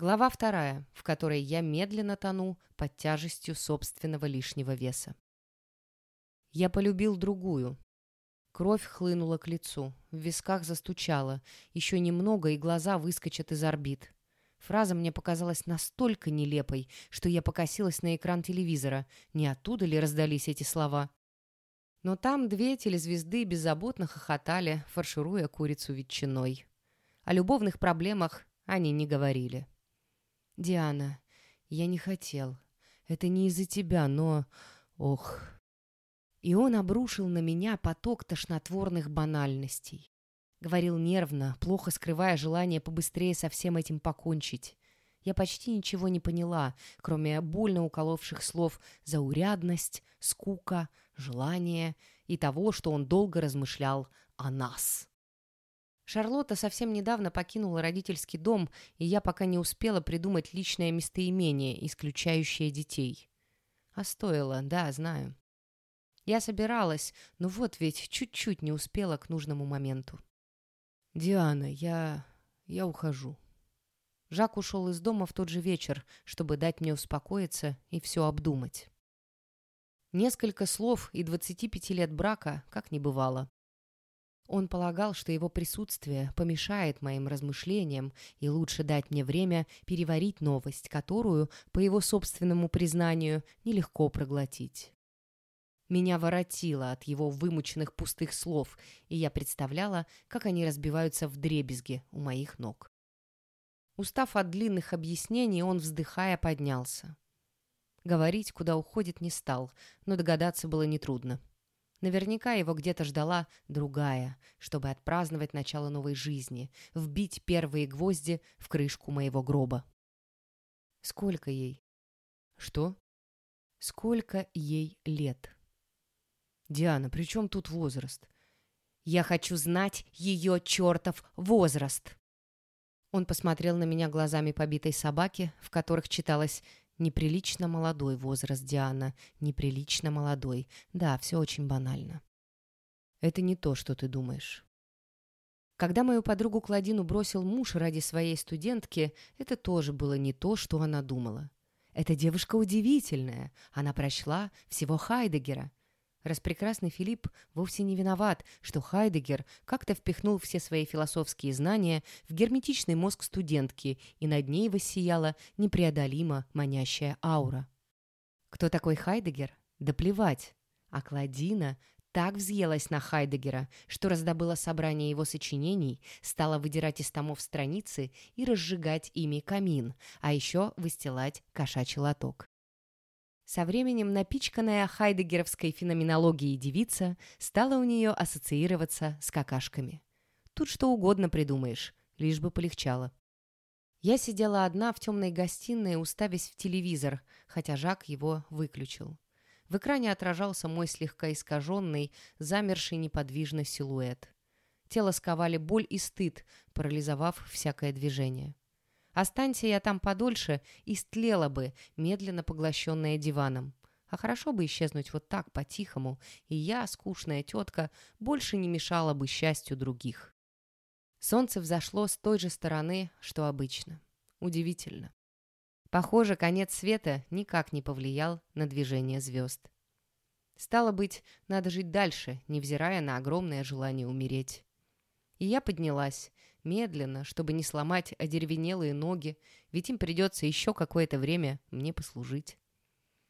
Глава вторая, в которой я медленно тону под тяжестью собственного лишнего веса. Я полюбил другую. Кровь хлынула к лицу, в висках застучала, еще немного, и глаза выскочат из орбит. Фраза мне показалась настолько нелепой, что я покосилась на экран телевизора. Не оттуда ли раздались эти слова? Но там две телезвезды беззаботно хохотали, фаршируя курицу ветчиной. О любовных проблемах они не говорили. «Диана, я не хотел. Это не из-за тебя, но... Ох...» И он обрушил на меня поток тошнотворных банальностей. Говорил нервно, плохо скрывая желание побыстрее со всем этим покончить. Я почти ничего не поняла, кроме больно уколовших слов «заурядность», «скука», «желание» и того, что он долго размышлял о нас. Шарлотта совсем недавно покинула родительский дом, и я пока не успела придумать личное местоимение, исключающее детей. А стоило, да, знаю. Я собиралась, но вот ведь чуть-чуть не успела к нужному моменту. «Диана, я... я ухожу». Жак ушел из дома в тот же вечер, чтобы дать мне успокоиться и все обдумать. Несколько слов и 25 лет брака как не бывало. Он полагал, что его присутствие помешает моим размышлениям, и лучше дать мне время переварить новость, которую, по его собственному признанию, нелегко проглотить. Меня воротило от его вымученных пустых слов, и я представляла, как они разбиваются в дребезги у моих ног. Устав от длинных объяснений, он, вздыхая, поднялся. Говорить, куда уходит, не стал, но догадаться было нетрудно. Наверняка его где-то ждала другая, чтобы отпраздновать начало новой жизни, вбить первые гвозди в крышку моего гроба. Сколько ей? Что? Сколько ей лет? Диана, при чем тут возраст? Я хочу знать ее чертов возраст. Он посмотрел на меня глазами побитой собаки, в которых читалось Неприлично молодой возраст Диана. Неприлично молодой. Да, все очень банально. Это не то, что ты думаешь. Когда мою подругу Кладину бросил муж ради своей студентки, это тоже было не то, что она думала. Эта девушка удивительная. Она прочла всего Хайдегера. Распрекрасный Филипп вовсе не виноват, что Хайдегер как-то впихнул все свои философские знания в герметичный мозг студентки, и над ней воссияла непреодолимо манящая аура. Кто такой Хайдегер? Да плевать. А Кладина так взъелась на Хайдегера, что раздобыла собрание его сочинений, стала выдирать из томов страницы и разжигать ими камин, а еще выстилать кошачий лоток. Со временем напичканная хайдегеровской феноменологией девица стала у нее ассоциироваться с какашками. Тут что угодно придумаешь, лишь бы полегчало. Я сидела одна в темной гостиной, уставясь в телевизор, хотя Жак его выключил. В экране отражался мой слегка искаженный, замерший неподвижно силуэт. Тело сковали боль и стыд, парализовав всякое движение. Останься я там подольше, истлела бы, медленно поглощенная диваном. А хорошо бы исчезнуть вот так, по-тихому, и я, скучная тетка, больше не мешала бы счастью других. Солнце взошло с той же стороны, что обычно. Удивительно. Похоже, конец света никак не повлиял на движение звезд. Стало быть, надо жить дальше, невзирая на огромное желание умереть. И я поднялась, медленно, чтобы не сломать одеревенелые ноги, ведь им придется еще какое-то время мне послужить.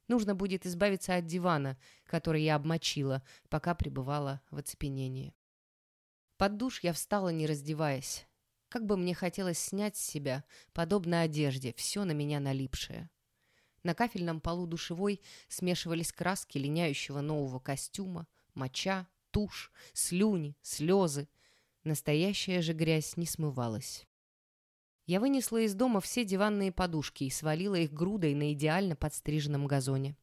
Нужно будет избавиться от дивана, который я обмочила, пока пребывала в оцепенении. Под душ я встала, не раздеваясь. Как бы мне хотелось снять с себя, подобно одежде, все на меня налипшее. На кафельном полу душевой смешивались краски линяющего нового костюма, моча, тушь, слюни, слезы, Настоящая же грязь не смывалась. Я вынесла из дома все диванные подушки и свалила их грудой на идеально подстриженном газоне.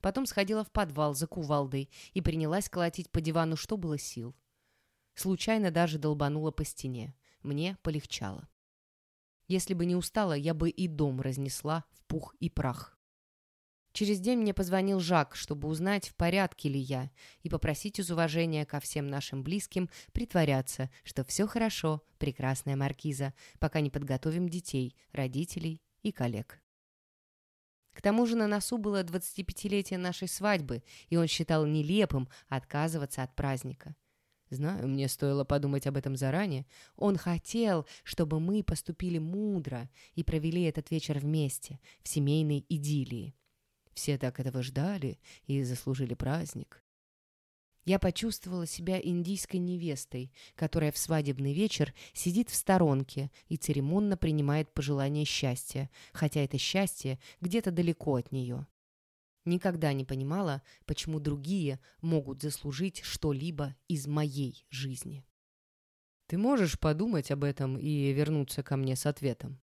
Потом сходила в подвал за кувалдой и принялась колотить по дивану, что было сил. Случайно даже долбанула по стене. Мне полегчало. Если бы не устала, я бы и дом разнесла в пух и прах. Через день мне позвонил Жак, чтобы узнать, в порядке ли я, и попросить из уважения ко всем нашим близким притворяться, что все хорошо, прекрасная маркиза, пока не подготовим детей, родителей и коллег. К тому же на носу было 25-летие нашей свадьбы, и он считал нелепым отказываться от праздника. Знаю, мне стоило подумать об этом заранее. Он хотел, чтобы мы поступили мудро и провели этот вечер вместе, в семейной идиллии. Все так этого ждали и заслужили праздник. Я почувствовала себя индийской невестой, которая в свадебный вечер сидит в сторонке и церемонно принимает пожелания счастья, хотя это счастье где-то далеко от нее. Никогда не понимала, почему другие могут заслужить что-либо из моей жизни. Ты можешь подумать об этом и вернуться ко мне с ответом?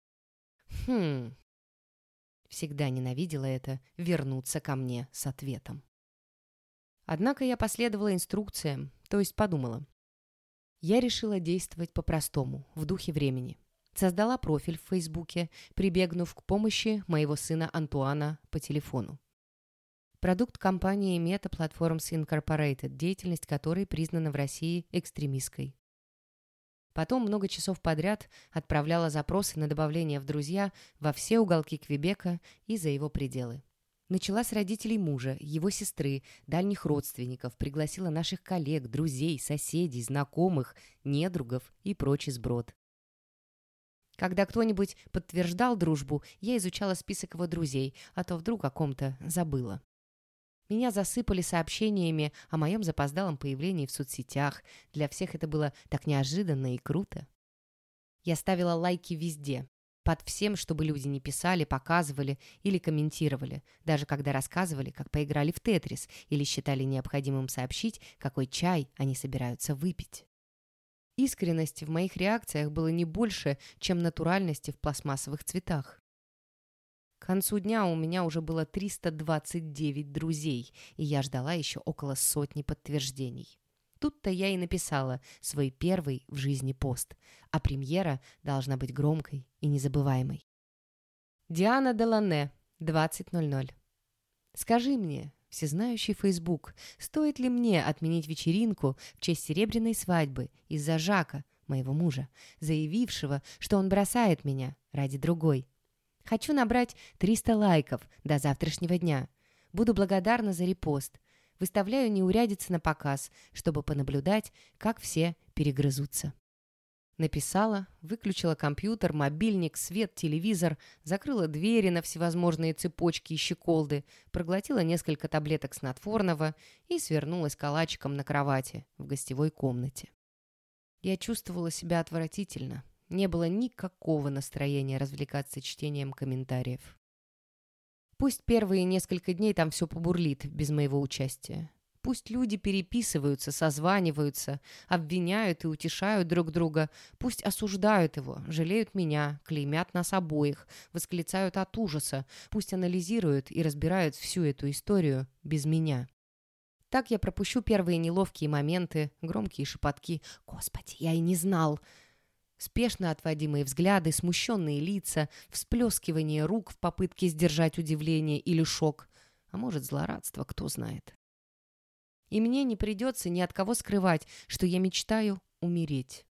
Хм. Всегда ненавидела это «вернуться ко мне с ответом». Однако я последовала инструкциям, то есть подумала. Я решила действовать по-простому, в духе времени. Создала профиль в Фейсбуке, прибегнув к помощи моего сына Антуана по телефону. Продукт компании Meta Platforms Incorporated, деятельность которой признана в России экстремистской. Потом много часов подряд отправляла запросы на добавление в друзья во все уголки Квебека и за его пределы. Начала с родителей мужа, его сестры, дальних родственников, пригласила наших коллег, друзей, соседей, знакомых, недругов и прочий сброд. Когда кто-нибудь подтверждал дружбу, я изучала список его друзей, а то вдруг о ком-то забыла. Меня засыпали сообщениями о моем запоздалом появлении в соцсетях. Для всех это было так неожиданно и круто. Я ставила лайки везде, под всем, чтобы люди не писали, показывали или комментировали, даже когда рассказывали, как поиграли в Тетрис или считали необходимым сообщить, какой чай они собираются выпить. Искренности в моих реакциях было не больше, чем натуральности в пластмассовых цветах. Концу дня у меня уже было 329 друзей, и я ждала еще около сотни подтверждений. Тут-то я и написала свой первый в жизни пост, а премьера должна быть громкой и незабываемой. Диана Делане, 20.00. Скажи мне, всезнающий Фейсбук, стоит ли мне отменить вечеринку в честь серебряной свадьбы из-за Жака, моего мужа, заявившего, что он бросает меня ради другой? Хочу набрать 300 лайков до завтрашнего дня. Буду благодарна за репост – Выставляю неурядицы на показ, чтобы понаблюдать, как все перегрызутся. Написала, выключила компьютер, мобильник, свет, телевизор, закрыла двери на всевозможные цепочки и щеколды, проглотила несколько таблеток снотворного и свернулась калачиком на кровати в гостевой комнате. Я чувствовала себя отвратительно. Не было никакого настроения развлекаться чтением комментариев. Пусть первые несколько дней там все побурлит без моего участия. Пусть люди переписываются, созваниваются, обвиняют и утешают друг друга. Пусть осуждают его, жалеют меня, клеймят нас обоих, восклицают от ужаса. Пусть анализируют и разбирают всю эту историю без меня. Так я пропущу первые неловкие моменты, громкие шепотки. «Господи, я и не знал!» Спешно отводимые взгляды, смущенные лица, всплескивание рук в попытке сдержать удивление или шок. А может, злорадство, кто знает. И мне не придется ни от кого скрывать, что я мечтаю умереть.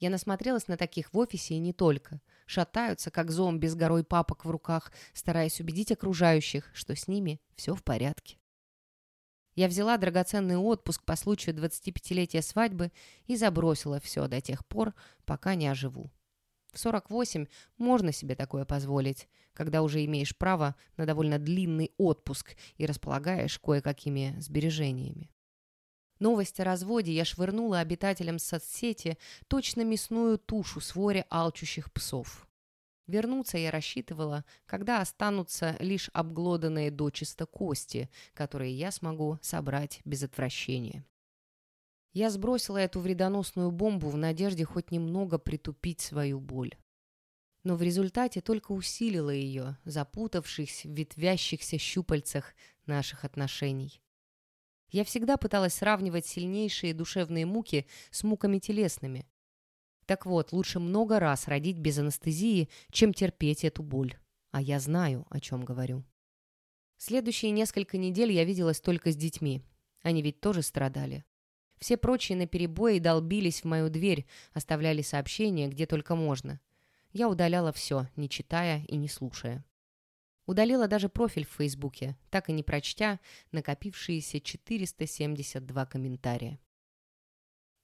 Я насмотрелась на таких в офисе и не только. Шатаются, как зомби с горой папок в руках, стараясь убедить окружающих, что с ними все в порядке. Я взяла драгоценный отпуск по случаю 25-летия свадьбы и забросила все до тех пор, пока не оживу. В 48 можно себе такое позволить, когда уже имеешь право на довольно длинный отпуск и располагаешь кое-какими сбережениями. Новость о разводе я швырнула обитателям соцсети точно мясную тушу с алчущих псов. Вернуться я рассчитывала, когда останутся лишь обглоданные дочисто кости, которые я смогу собрать без отвращения. Я сбросила эту вредоносную бомбу в надежде хоть немного притупить свою боль. Но в результате только усилила ее, запутавшись в ветвящихся щупальцах наших отношений. Я всегда пыталась сравнивать сильнейшие душевные муки с муками телесными, так вот, лучше много раз родить без анестезии, чем терпеть эту боль. А я знаю, о чем говорю. Следующие несколько недель я виделась только с детьми. Они ведь тоже страдали. Все прочие наперебои долбились в мою дверь, оставляли сообщения, где только можно. Я удаляла все, не читая и не слушая. Удалила даже профиль в Фейсбуке, так и не прочтя накопившиеся 472 комментария.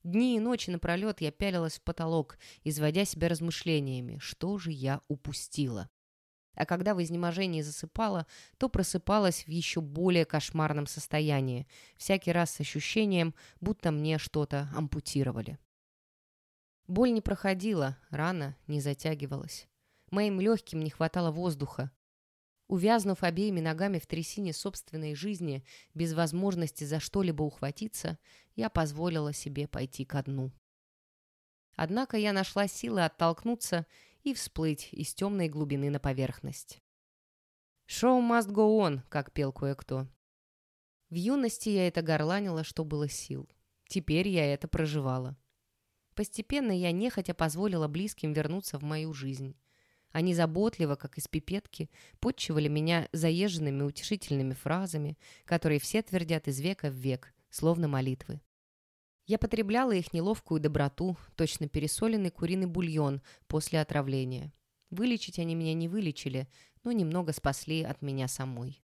Дни и ночи напролет я пялилась в потолок, изводя себя размышлениями, что же я упустила. А когда в изнеможении засыпала, то просыпалась в еще более кошмарном состоянии, всякий раз с ощущением, будто мне что-то ампутировали. Боль не проходила, рана не затягивалась. Моим легким не хватало воздуха. Увязнув обеими ногами в трясине собственной жизни, без возможности за что-либо ухватиться, я позволила себе пойти ко дну. Однако я нашла силы оттолкнуться и всплыть из темной глубины на поверхность. «Шоу must go on», как пел кое-кто. В юности я это горланила, что было сил. Теперь я это проживала. Постепенно я нехотя позволила близким вернуться в мою жизнь. Они заботливо, как из пипетки, подчивали меня заезженными утешительными фразами, которые все твердят из века в век, словно молитвы. Я потребляла их неловкую доброту, точно пересоленный куриный бульон после отравления. Вылечить они меня не вылечили, но немного спасли от меня самой.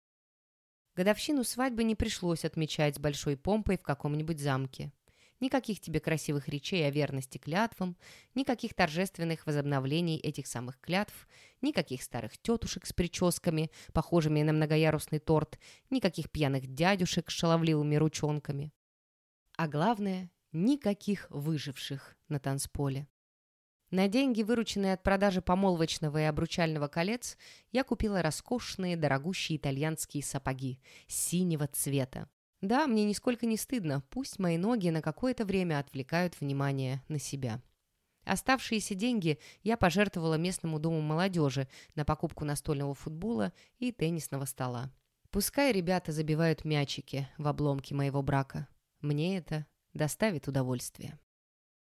Годовщину свадьбы не пришлось отмечать с большой помпой в каком-нибудь замке. Никаких тебе красивых речей о верности клятвам, никаких торжественных возобновлений этих самых клятв, никаких старых тетушек с прическами, похожими на многоярусный торт, никаких пьяных дядюшек с шаловливыми ручонками. А главное, никаких выживших на танцполе. На деньги, вырученные от продажи помолвочного и обручального колец, я купила роскошные, дорогущие итальянские сапоги синего цвета. Да, мне нисколько не стыдно, пусть мои ноги на какое-то время отвлекают внимание на себя. Оставшиеся деньги я пожертвовала местному дому молодежи на покупку настольного футбола и теннисного стола. Пускай ребята забивают мячики в обломки моего брака. Мне это доставит удовольствие.